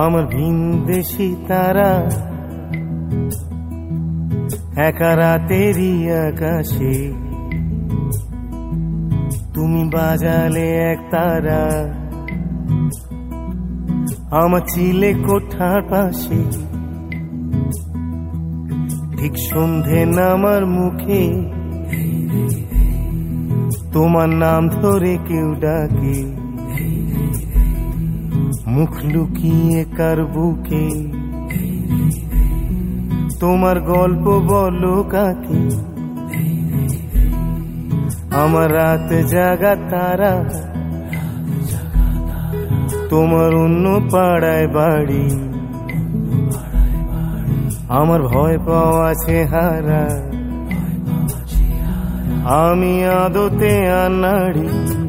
আমার ভিন দেশি তারা। একা রাতেরই আকাশে। তুমি বাজালে এক তারা। আমার চিলে কোঠার পাশে। ঠিক সন্ধে নামার মুখে। তোমার নাম ধরে কেউ ডাকে। মুখ লুকিয়ে কার বুকে তোমার গল্প বলো কাকে? আমার রাত জাগা তারা। তোমার অন্য পাড়ায় বাড়ি। আমার ভয় পাওয়া চেহারা। আমি আদতে আনাড়ি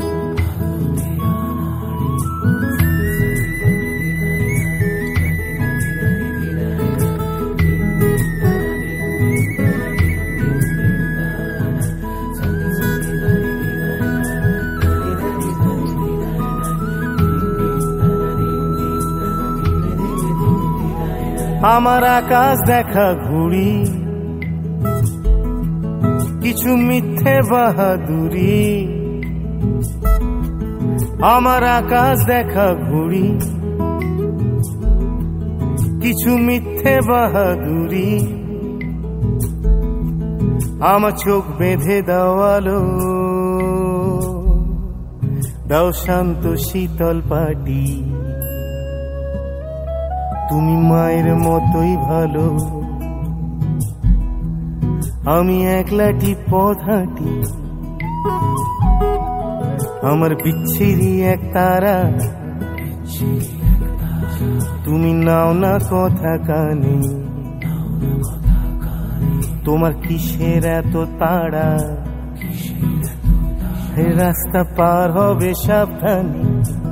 আমার আকাশ দেখা ঘুড়ি। কিছু মিথ্যে বাহাদুরি। আমার আকাশ দেখা ঘুড়ি। কিছু মিথ্যে বাহাদুরি। আমার চোখ বেঁধে দেওয়ালো দাও শান্ত শীতল পাটি। তুমি মায়ের মতোই ভালো। আমি একলাটি পথ হাঁটি। আমার বিচ্ছিরি এক তারা। তুমি নাও না কথা কানে। তোমার কিসের এত তাড়া? রাস্তা পার হবে সাবধানে।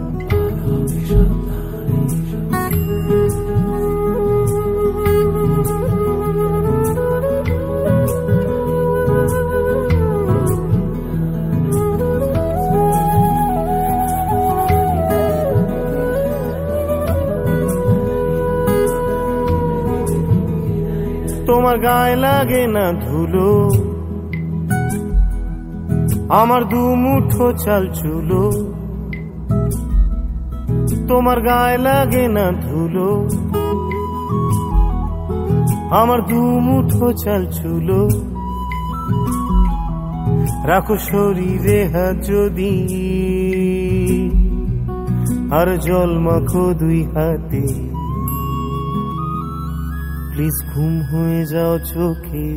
তোমার গায়ে লাগে না ধুলো। আমার দু মুঠো চাল চুলো। তোমার গায়ে লাগে না ধুলো। আমার দু মুঠো চাল চুলো। রাখো শরীরে হাত যদি, আর জল মাখো দুই হাতে। প্লিজ ঘুম হয়ে যাও চোখে।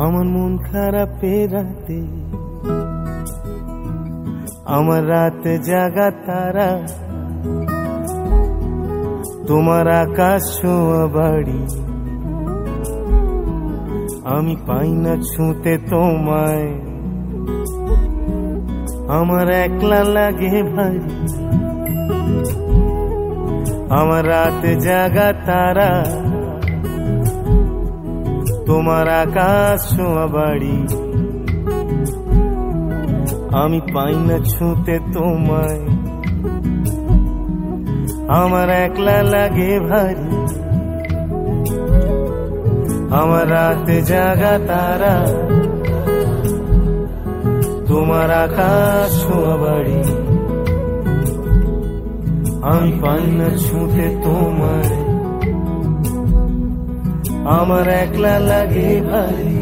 আমার মন খারাপ রাতে। আমার রাত জাগা তারা। তোমার আকাশ ছোঁয়া বাড়ি। আমি পাই না ছুঁতে তোমায়। আমার একলা লাগে ভারী আমার রাত জাগা তারা। তোমার আকাশ ছোঁয়া বাড়ি। আমি পাই না ছুঁতে তোমায়। আমার একলা লাগে ভারী। আমার রাত জাগা তারা। তোমার আকাশ ছোঁয়া বাড়ি। আমি পাই না ছুটে তোমায়। আমার একলা লাগে ভারী